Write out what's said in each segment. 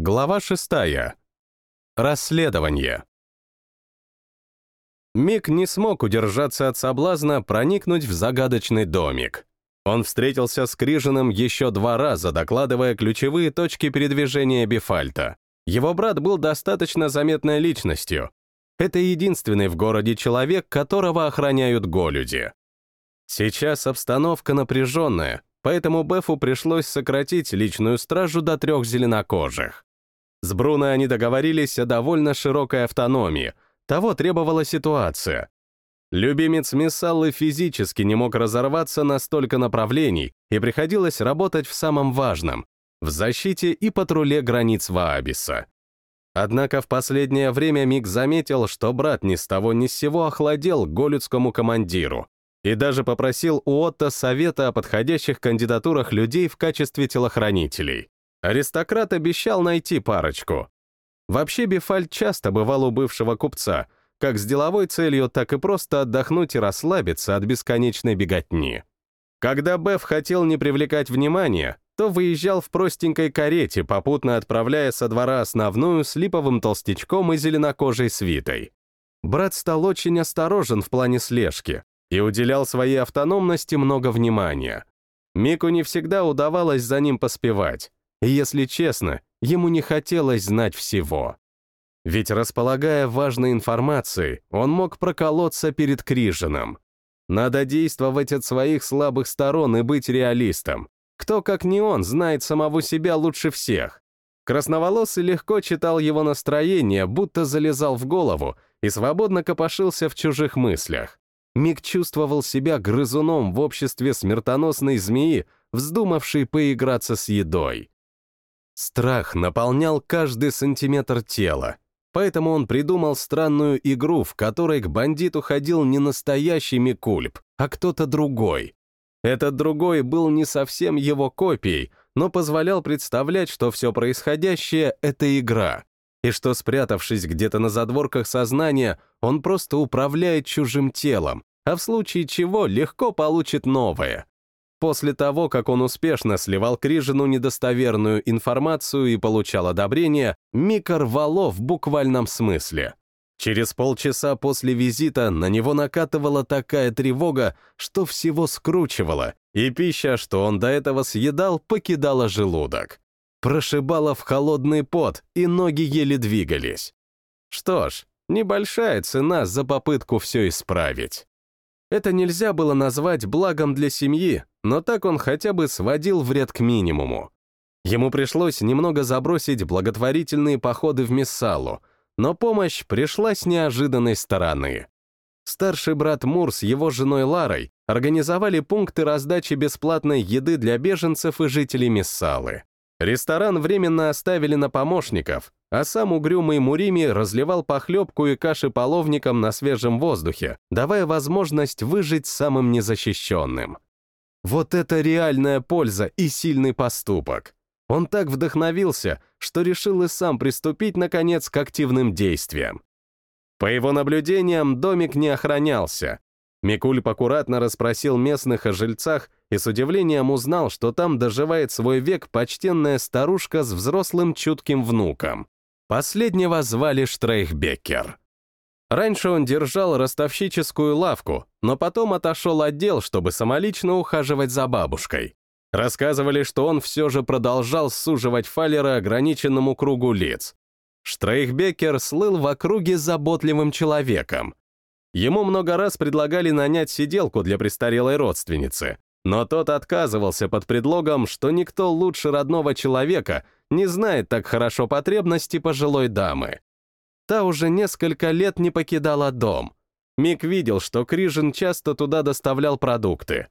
Глава шестая. Расследование. Мик не смог удержаться от соблазна проникнуть в загадочный домик. Он встретился с Крижиным еще два раза, докладывая ключевые точки передвижения Бифальта. Его брат был достаточно заметной личностью. Это единственный в городе человек, которого охраняют голюди. Сейчас обстановка напряженная, поэтому Бефу пришлось сократить личную стражу до трех зеленокожих. С Бруно они договорились о довольно широкой автономии, того требовала ситуация. Любимец Миссаллы физически не мог разорваться на столько направлений, и приходилось работать в самом важном — в защите и патруле границ Ваабиса. Однако в последнее время Мик заметил, что брат ни с того ни с сего охладел голюдскому командиру и даже попросил у Отто совета о подходящих кандидатурах людей в качестве телохранителей. Аристократ обещал найти парочку. Вообще Бифаль часто бывал у бывшего купца, как с деловой целью, так и просто отдохнуть и расслабиться от бесконечной беготни. Когда Беф хотел не привлекать внимания, то выезжал в простенькой карете, попутно отправляя со двора основную с липовым толстячком и зеленокожей свитой. Брат стал очень осторожен в плане слежки и уделял своей автономности много внимания. Мику не всегда удавалось за ним поспевать, и, если честно, ему не хотелось знать всего. Ведь, располагая важной информацией, он мог проколоться перед Крижином. Надо действовать от своих слабых сторон и быть реалистом. Кто, как не он, знает самого себя лучше всех. Красноволосый легко читал его настроение, будто залезал в голову и свободно копошился в чужих мыслях. Миг чувствовал себя грызуном в обществе смертоносной змеи, вздумавшей поиграться с едой. Страх наполнял каждый сантиметр тела, поэтому он придумал странную игру, в которой к бандиту ходил не настоящий Микульп, а кто-то другой. Этот другой был не совсем его копией, но позволял представлять, что все происходящее — это игра, и что, спрятавшись где-то на задворках сознания, он просто управляет чужим телом, а в случае чего легко получит новое. После того, как он успешно сливал Крижину недостоверную информацию и получал одобрение, Мика рвало в буквальном смысле. Через полчаса после визита на него накатывала такая тревога, что всего скручивала, и пища, что он до этого съедал, покидала желудок. Прошибала в холодный пот, и ноги еле двигались. Что ж, небольшая цена за попытку все исправить. Это нельзя было назвать благом для семьи, но так он хотя бы сводил вред к минимуму. Ему пришлось немного забросить благотворительные походы в Мессалу, но помощь пришла с неожиданной стороны. Старший брат Мур с его женой Ларой организовали пункты раздачи бесплатной еды для беженцев и жителей Мессалы. Ресторан временно оставили на помощников, а сам угрюмый Мурими разливал похлебку и каши половникам на свежем воздухе, давая возможность выжить самым незащищенным. Вот это реальная польза и сильный поступок. Он так вдохновился, что решил и сам приступить, наконец, к активным действиям. По его наблюдениям, домик не охранялся. Микульп аккуратно расспросил местных о жильцах и с удивлением узнал, что там доживает свой век почтенная старушка с взрослым чутким внуком. Последнего звали Штрейхбеккер. Раньше он держал ростовщическую лавку, но потом отошел отдел, чтобы самолично ухаживать за бабушкой. Рассказывали, что он все же продолжал суживать Фалера ограниченному кругу лиц. Штрейхбекер слыл в округе заботливым человеком. Ему много раз предлагали нанять сиделку для престарелой родственницы, но тот отказывался под предлогом, что никто лучше родного человека не знает так хорошо потребности пожилой дамы. Та уже несколько лет не покидала дом. Мик видел, что Крижин часто туда доставлял продукты.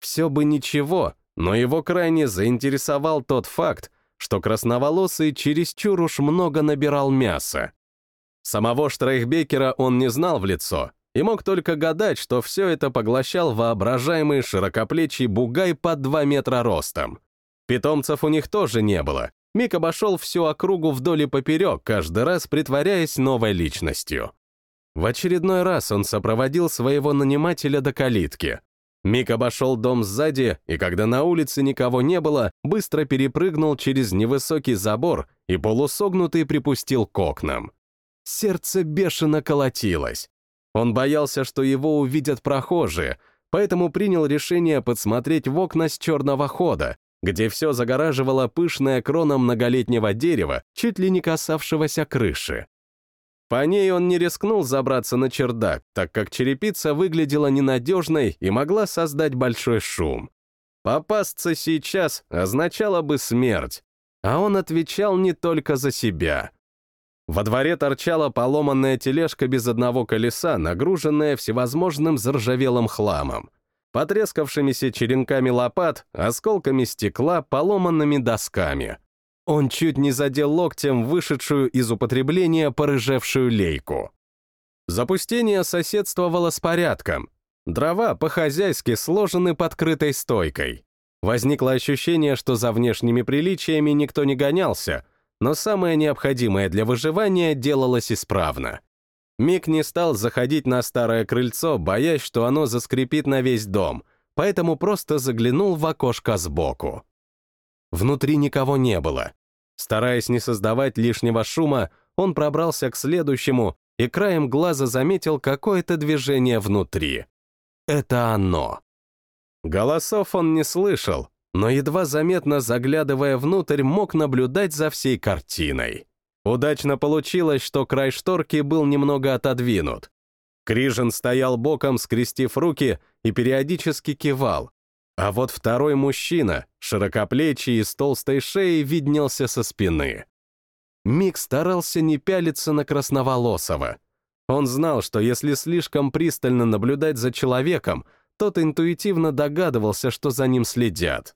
Все бы ничего, но его крайне заинтересовал тот факт, что красноволосый чересчур уж много набирал мяса. Самого Штрейхбекера он не знал в лицо и мог только гадать, что все это поглощал воображаемый широкоплечий бугай под 2 метра ростом. Питомцев у них тоже не было, Мик обошел всю округу вдоль и поперек, каждый раз притворяясь новой личностью. В очередной раз он сопроводил своего нанимателя до калитки. Мик обошел дом сзади, и когда на улице никого не было, быстро перепрыгнул через невысокий забор и полусогнутый припустил к окнам. Сердце бешено колотилось. Он боялся, что его увидят прохожие, поэтому принял решение подсмотреть в окна с черного хода, где все загораживала пышная крона многолетнего дерева, чуть ли не касавшегося крыши. По ней он не рискнул забраться на чердак, так как черепица выглядела ненадежной и могла создать большой шум. Попасться сейчас означало бы смерть, а он отвечал не только за себя. Во дворе торчала поломанная тележка без одного колеса, нагруженная всевозможным заржавелым хламом, потрескавшимися черенками лопат, осколками стекла, поломанными досками — он чуть не задел локтем вышедшую из употребления порыжевшую лейку. Запустение соседствовало с порядком. Дрова по-хозяйски сложены под крытой стойкой. Возникло ощущение, что за внешними приличиями никто не гонялся, но самое необходимое для выживания делалось исправно. Мик не стал заходить на старое крыльцо, боясь, что оно заскрипит на весь дом, поэтому просто заглянул в окошко сбоку. Внутри никого не было. Стараясь не создавать лишнего шума, он пробрался к следующему и краем глаза заметил какое-то движение внутри. Это оно. Голосов он не слышал, но едва заметно заглядывая внутрь, мог наблюдать за всей картиной. Удачно получилось, что край шторки был немного отодвинут. Крижин стоял боком, скрестив руки, и периодически кивал, а вот второй мужчина, широкоплечий и с толстой шеей, виднелся со спины. Мик старался не пялиться на Красноволосого. Он знал, что если слишком пристально наблюдать за человеком, тот интуитивно догадывался, что за ним следят.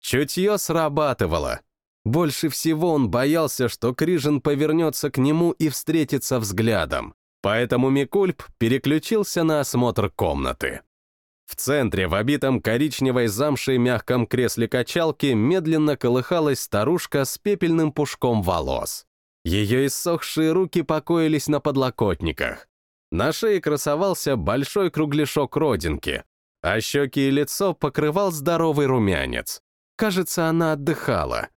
Чутье срабатывало. Больше всего он боялся, что Крижин повернется к нему и встретится взглядом. Поэтому Микульп переключился на осмотр комнаты. В центре, в обитом коричневой замшей мягком кресле качалки, медленно колыхалась старушка с пепельным пушком волос. Ее иссохшие руки покоились на подлокотниках. На шее красовался большой кругляшок родинки, а щеки и лицо покрывал здоровый румянец. Кажется, она отдыхала.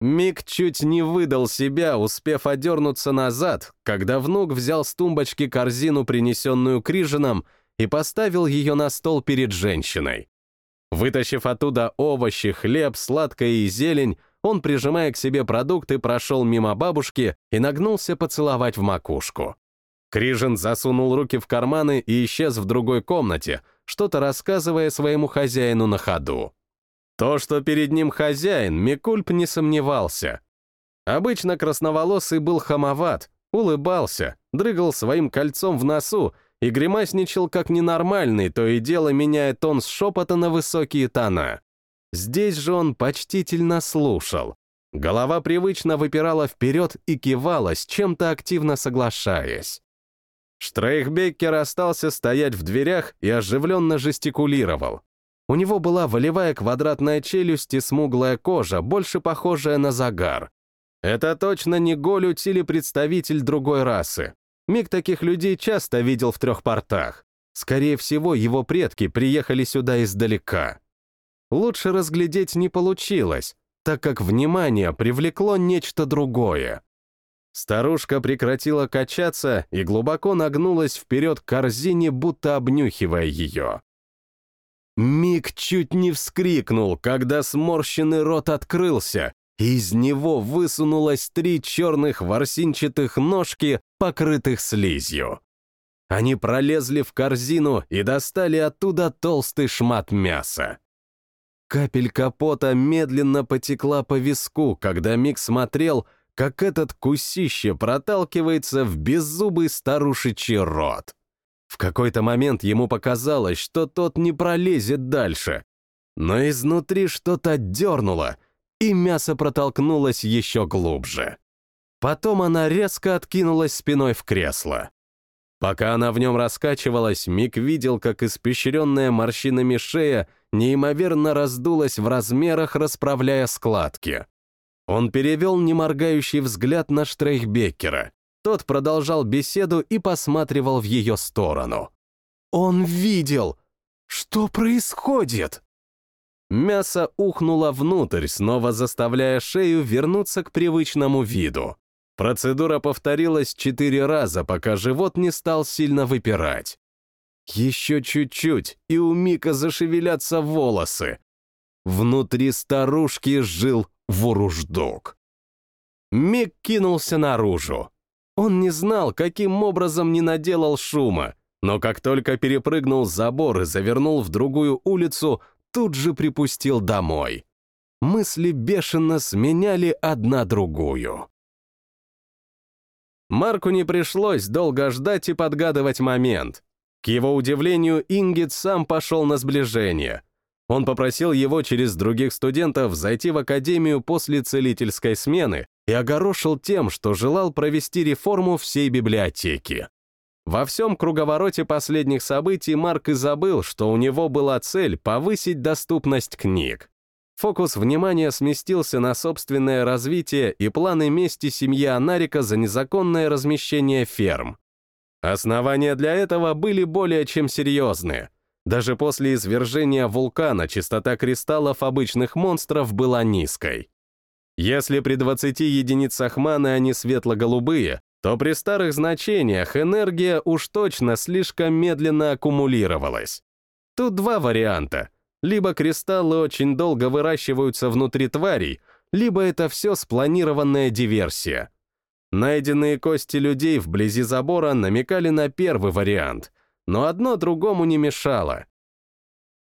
Мик чуть не выдал себя, успев одернуться назад, когда внук взял с тумбочки корзину, принесенную Крижином, и поставил ее на стол перед женщиной. Вытащив оттуда овощи, хлеб, сладкое и зелень, он, прижимая к себе продукты, прошел мимо бабушки и нагнулся поцеловать в макушку. Крижин засунул руки в карманы и исчез в другой комнате, что-то рассказывая своему хозяину на ходу. То, что перед ним хозяин, Микульп не сомневался. Обычно красноволосый был хамоват, улыбался, дрыгал своим кольцом в носу и гримасничал как ненормальный, то и дело меняя тон с шепота на высокие тона. Здесь же он почтительно слушал. Голова привычно выпирала вперед и кивала, с чем-то активно соглашаясь. Штрейхбеккер остался стоять в дверях и оживленно жестикулировал. У него была волевая квадратная челюсть и смуглая кожа, больше похожая на загар. Это точно не Голють или представитель другой расы. Миг таких людей часто видел в трех портах. Скорее всего, его предки приехали сюда издалека. Лучше разглядеть не получилось, так как внимание привлекло нечто другое. Старушка прекратила качаться и глубоко нагнулась вперед к корзине, будто обнюхивая ее. Миг чуть не вскрикнул, когда сморщенный рот открылся, из него высунулось три черных ворсинчатых ножки, покрытых слизью. Они пролезли в корзину и достали оттуда толстый шмат мяса. Капелька пота медленно потекла по виску, когда Мик смотрел, как этот кусище проталкивается в беззубый старушечий рот. В какой-то момент ему показалось, что тот не пролезет дальше. Но изнутри что-то дернуло — и мясо протолкнулось еще глубже. Потом она резко откинулась спиной в кресло. Пока она в нем раскачивалась, Мик видел, как испещренная морщинами шея неимоверно раздулась в размерах, расправляя складки. Он перевел неморгающий взгляд на Штрейхбеккера. Тот продолжал беседу и посматривал в ее сторону. Он видел! Что происходит? Мясо ухнуло внутрь, снова заставляя шею вернуться к привычному виду. Процедура повторилась четыре раза, пока живот не стал сильно выпирать. Еще чуть-чуть, и у Мика зашевелятся волосы. Внутри старушки жил воруждок. Мик кинулся наружу. Он не знал, каким образом не наделал шума, но как только перепрыгнул забор и завернул в другую улицу, тут же припустил домой. Мысли бешено сменяли одна другую. Марку не пришлось долго ждать и подгадывать момент. К его удивлению, Ингит сам пошел на сближение. Он попросил его через других студентов зайти в академию после целительской смены и огорошил тем, что желал провести реформу всей библиотеки. Во всем круговороте последних событий Марк и забыл, что у него была цель повысить доступность книг. Фокус внимания сместился на собственное развитие и планы мести семьи Анарика за незаконное размещение ферм. Основания для этого были более чем серьезные. Даже после извержения вулкана частота кристаллов обычных монстров была низкой. Если при 20 единицах маны они светло-голубые, то при старых значениях энергия уж точно слишком медленно аккумулировалась. Тут два варианта — либо кристаллы очень долго выращиваются внутри тварей, либо это все спланированная диверсия. Найденные кости людей вблизи забора намекали на первый вариант, но одно другому не мешало.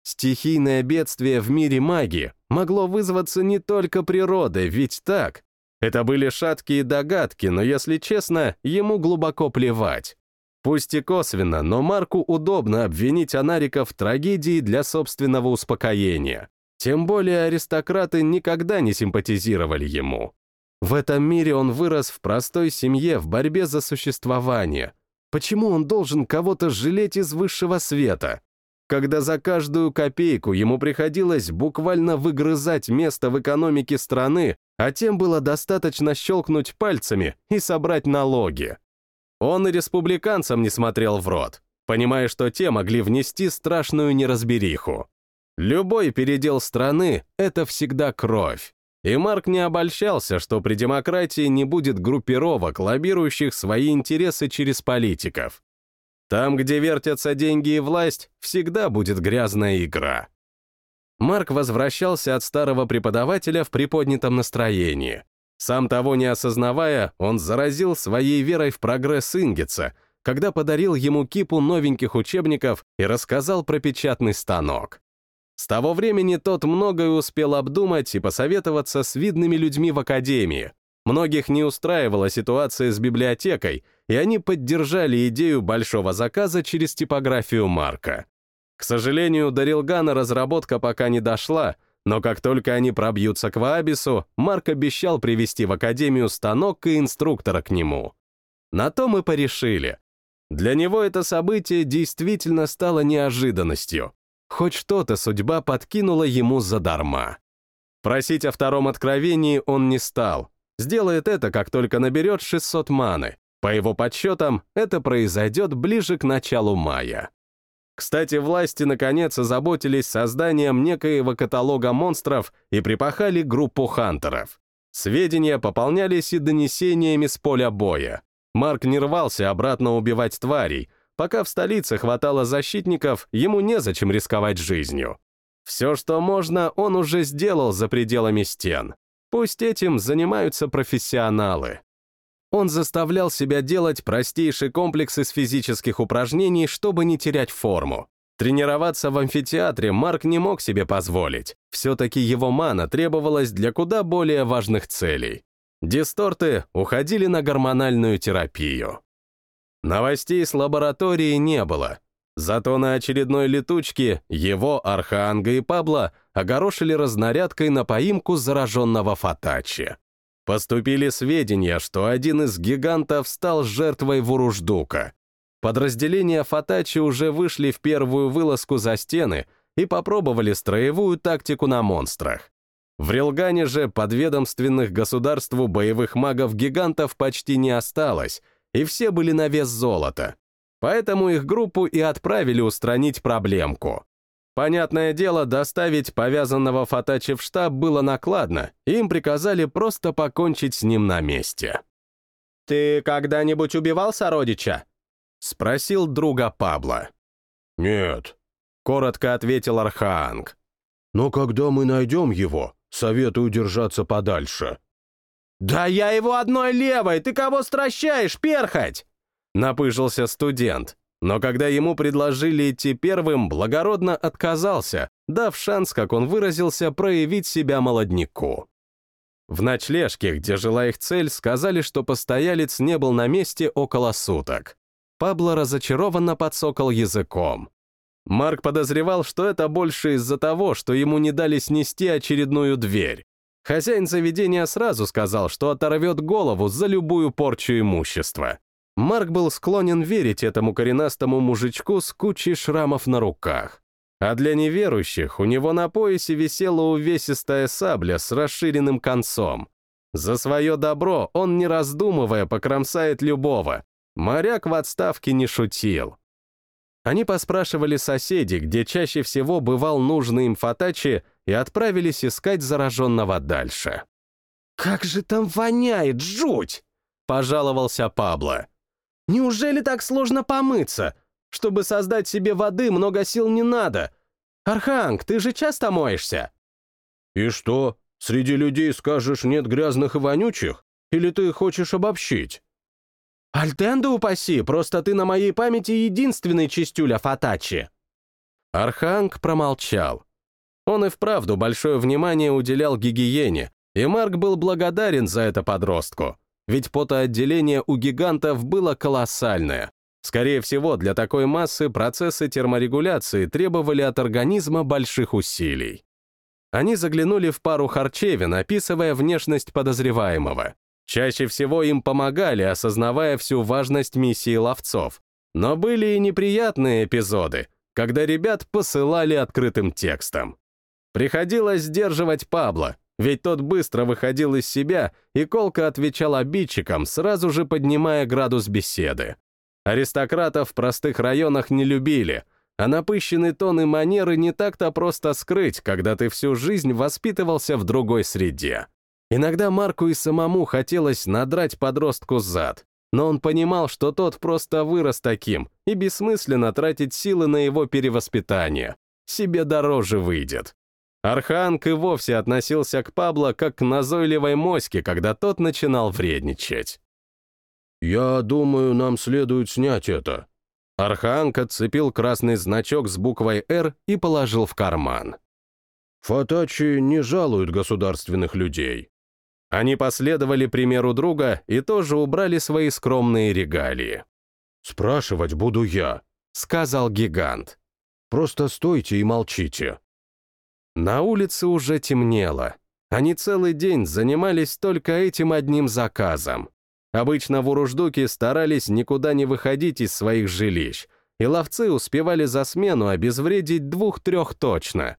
Стихийное бедствие в мире магии могло вызваться не только природой, ведь так? Это были шаткие догадки, но, если честно, ему глубоко плевать. Пусть и косвенно, но Марку удобно обвинить Анарика в трагедии для собственного успокоения. Тем более аристократы никогда не симпатизировали ему. В этом мире он вырос в простой семье в борьбе за существование. Почему он должен кого-то жалеть из высшего света? Когда за каждую копейку ему приходилось буквально выгрызать место в экономике страны, а тем было достаточно щелкнуть пальцами и собрать налоги. Он и республиканцам не смотрел в рот, понимая, что те могли внести страшную неразбериху. Любой передел страны — это всегда кровь. И Марк не обольщался, что при демократии не будет группировок, лоббирующих свои интересы через политиков. Там, где вертятся деньги и власть, всегда будет грязная игра. Марк возвращался от старого преподавателя в приподнятом настроении. Сам того не осознавая, он заразил своей верой в прогресс Ингица, когда подарил ему кипу новеньких учебников и рассказал про печатный станок. С того времени тот многое успел обдумать и посоветоваться с видными людьми в академии. Многих не устраивала ситуация с библиотекой, и они поддержали идею большого заказа через типографию Марка. К сожалению, до Рилгана разработка пока не дошла — но как только они пробьются к Ваабису, Марк обещал привести в Академию станок и инструктора к нему. На то мы порешили. Для него это событие действительно стало неожиданностью. Хоть что-то судьба подкинула ему задарма. Просить о втором откровении он не стал. Сделает это, как только наберет 600 маны. По его подсчетам, это произойдет ближе к началу мая. Кстати, власти наконец озаботились созданием некоего каталога монстров и припахали группу хантеров. Сведения пополнялись и донесениями с поля боя. Марк не рвался обратно убивать тварей. Пока в столице хватало защитников, ему незачем рисковать жизнью. Все, что можно, он уже сделал за пределами стен. Пусть этим занимаются профессионалы. Он заставлял себя делать простейший комплекс из физических упражнений, чтобы не терять форму. Тренироваться в амфитеатре Марк не мог себе позволить. Все-таки его мана требовалась для куда более важных целей. Дисторты уходили на гормональную терапию. Новостей с лаборатории не было. Зато на очередной летучке его, Арханга и Пабло огорошили разнарядкой на поимку зараженного Фатачи. Поступили сведения, что один из гигантов стал жертвой Вуруждука. Подразделения Фатачи уже вышли в первую вылазку за стены и попробовали строевую тактику на монстрах. В Рилгане же подведомственных государству боевых магов-гигантов почти не осталось, и все были на вес золота. Поэтому их группу и отправили устранить проблемку. Понятное дело, доставить повязанного Фатачи в штаб было накладно, им приказали просто покончить с ним на месте. «Ты когда-нибудь убивал сородича?» — спросил друга Пабло. «Нет», — коротко ответил Архаанг. «Но когда мы найдем его, советую держаться подальше». «Да я его одной левой! Ты кого стращаешь, перхоть?» Напыжился студент, но когда ему предложили идти первым, благородно отказался, дав шанс, как он выразился, проявить себя молодняку. В ночлежке, где жила их цель, сказали, что постоялец не был на месте около суток. Пабло разочарованно подсокал языком. Марк подозревал, что это больше из-за того, что ему не дали снести очередную дверь. Хозяин заведения сразу сказал, что оторвет голову за любую порчу имущества. Марк был склонен верить этому коренастому мужичку с кучей шрамов на руках. А для неверующих у него на поясе висела увесистая сабля с расширенным концом. За свое добро он, не раздумывая, покромсает любого. Моряк в отставке не шутил. Они поспрашивали соседей, где чаще всего бывал нужный им Фатачи, и отправились искать зараженного дальше. «Как же там воняет, жуть!» — пожаловался Пабло. «Неужели так сложно помыться? Чтобы создать себе воды, много сил не надо. Арханг, ты же часто моешься?» «И что, среди людей скажешь нет грязных и вонючих? Или ты хочешь обобщить?» «Альтенда упаси, просто ты на моей памяти единственный чистюля Фатачи!» Арханг промолчал. Он и вправду большое внимание уделял гигиене, и Марк был благодарен за это подростку, ведь потоотделение у гигантов было колоссальное. Скорее всего, для такой массы процессы терморегуляции требовали от организма больших усилий. Они заглянули в пару харчевин, описывая внешность подозреваемого. Чаще всего им помогали, осознавая всю важность миссии ловцов. Но были и неприятные эпизоды, когда ребят посылали открытым текстом. Приходилось сдерживать Пабло, ведь тот быстро выходил из себя и колко отвечал обидчикам, сразу же поднимая градус беседы. Аристократов в простых районах не любили, а напыщенный тон и манеры не так-то просто скрыть, когда ты всю жизнь воспитывался в другой среде. Иногда Марку и самому хотелось надрать подростку зад, но он понимал, что тот просто вырос таким, и бессмысленно тратить силы на его перевоспитание. Себе дороже выйдет. Арханг и вовсе относился к Пабло как к назойливой моське, когда тот начинал вредничать. «Я думаю, нам следует снять это». Арханг отцепил красный значок с буквой «Р» и положил в карман. «Фатачи не жалуют государственных людей. Они последовали примеру друга и тоже убрали свои скромные регалии. «Спрашивать буду я», — сказал гигант. «Просто стойте и молчите». На улице уже темнело. Они целый день занимались только этим одним заказом. Обычно в Уруждуке старались никуда не выходить из своих жилищ, и ловцы успевали за смену обезвредить двух-трех точно.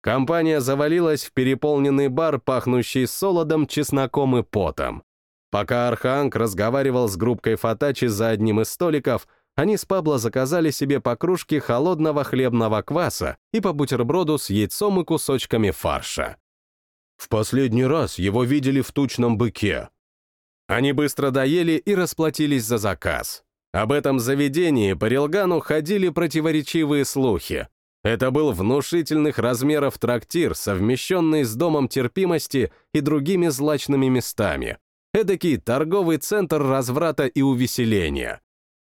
Компания завалилась в переполненный бар, пахнущий солодом, чесноком и потом. Пока Арханг разговаривал с группкой Фатачи за одним из столиков, они с Пабло заказали себе по кружке холодного хлебного кваса и по бутерброду с яйцом и кусочками фарша. В последний раз его видели в тучном быке. Они быстро доели и расплатились за заказ. Об этом заведении по Рилгану ходили противоречивые слухи, это был внушительных размеров трактир, совмещенный с домом терпимости и другими злачными местами. Эдакий торговый центр разврата и увеселения.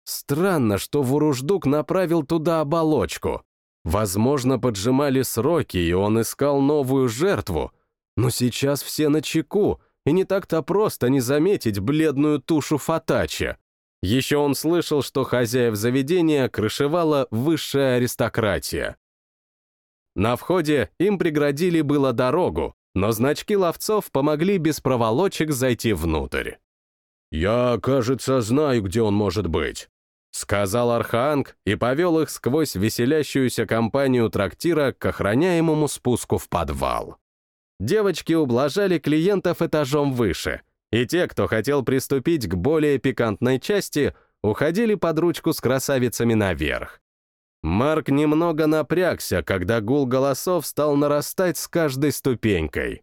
Странно, что Вуруждук направил туда оболочку. Возможно, поджимали сроки, и он искал новую жертву. Но сейчас все на чеку, и не так-то просто не заметить бледную тушу Фатача. Еще он слышал, что хозяев заведения крышевала высшая аристократия. На входе им преградили было дорогу, но значки ловцов помогли без проволочек зайти внутрь. «Я, кажется, знаю, где он может быть», — сказал Арханг и повел их сквозь веселящуюся компанию трактира к охраняемому спуску в подвал. Девочки ублажали клиентов этажом выше, и те, кто хотел приступить к более пикантной части, уходили под ручку с красавицами наверх. Марк немного напрягся, когда гул голосов стал нарастать с каждой ступенькой.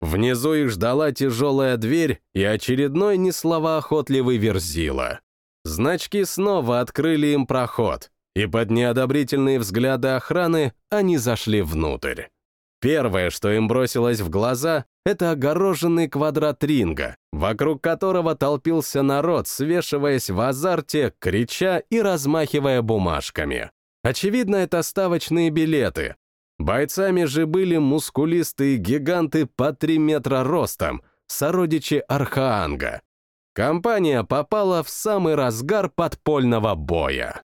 Внизу их ждала тяжелая дверь и очередной несловоохотливый верзила. Значки снова открыли им проход, и под неодобрительные взгляды охраны они зашли внутрь. Первое, что им бросилось в глаза, это огороженный квадрат ринга, вокруг которого толпился народ, свешиваясь в азарте, крича и размахивая бумажками. Очевидно, это ставочные билеты. Бойцами же были мускулистые гиганты по 3 метра ростом, сородичи Архаанга. Компания попала в самый разгар подпольного боя.